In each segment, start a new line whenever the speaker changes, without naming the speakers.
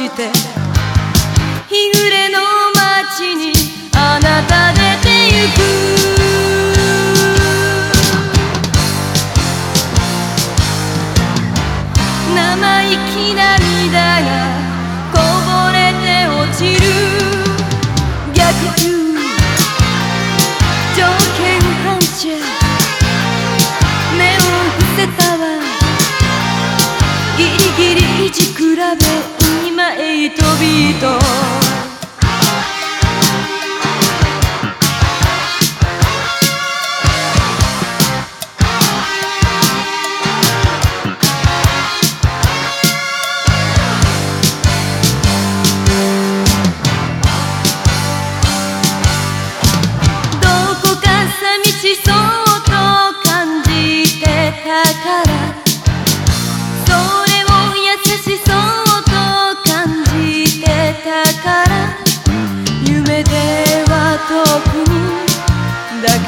して。日暮れの街にあなた出てゆく。生意気涙がこぼれて落ちる。逆流条件反射目を伏せたわ。ギリギリ打ち比べ。tobito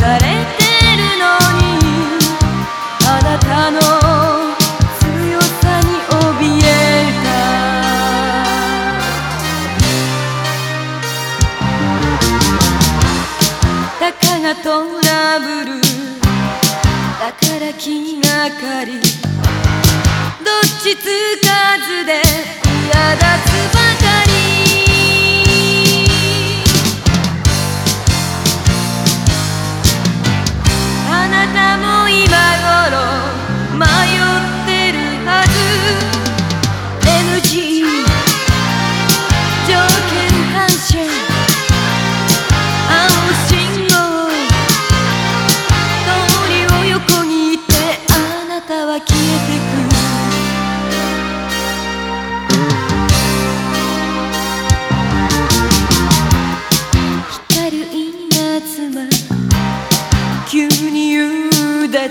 抱かれてるのにあなたの強さに怯えた。たかがトラブルだから気がかり。どっちつかずで嫌だつば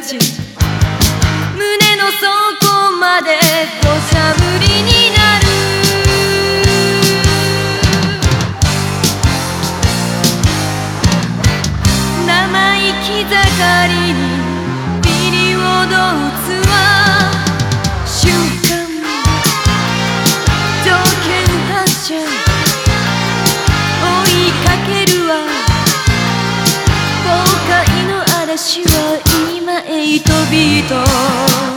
ち。胸の底まで土砂降り人。